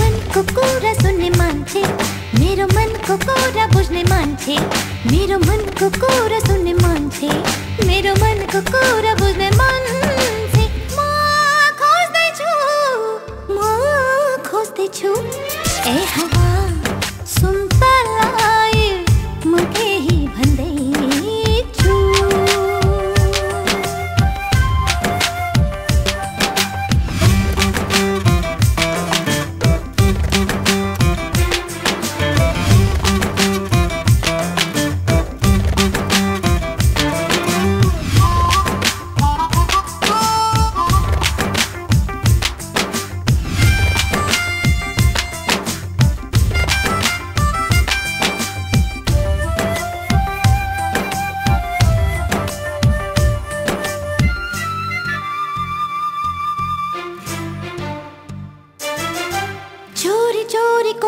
मनको कुरा सुन्ने मान्छे। मेरो मनको कुरा बुझ्ने मान्छे। मेरो मनको कुरा सुन्ने मान्छे। मेरो मनको कुरा बुझ्ने मान्छे। म खोज्दैछु। म खोज्दैछु। ए हवा।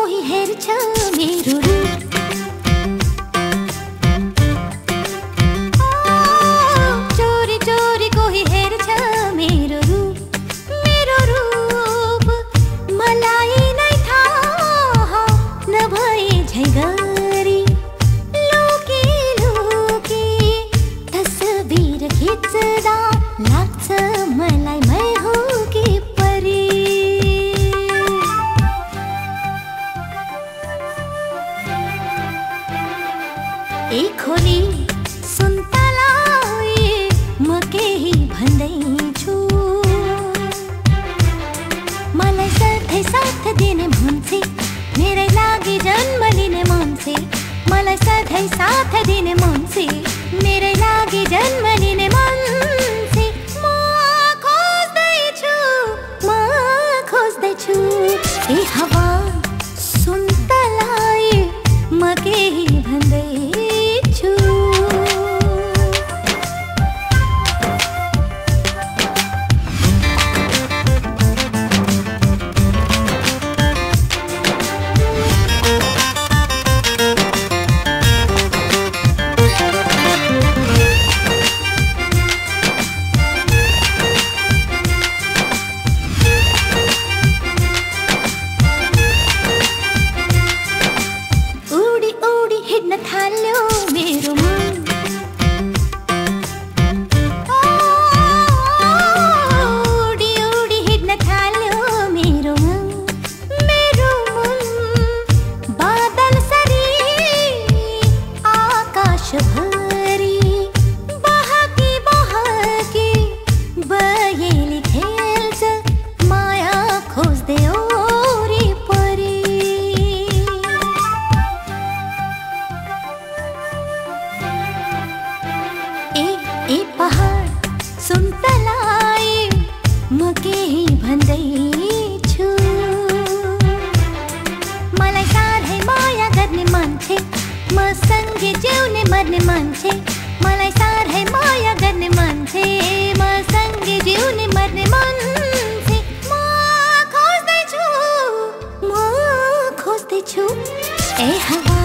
चोरी कोही हेर्छ मेरो रूप साथ दिने मान्छे मेरै लागि जन्म लिने भन्दैछु। मलाई साह्रै माया गर्ने मान्छे सँगै जिउने मर्ने मान्छे मलाई साह्रै माया गर्ने मान्छे सँगै जिउने मर्ने मान्छे। म खोज्दैछु म खोज्दैछु। ए हवा।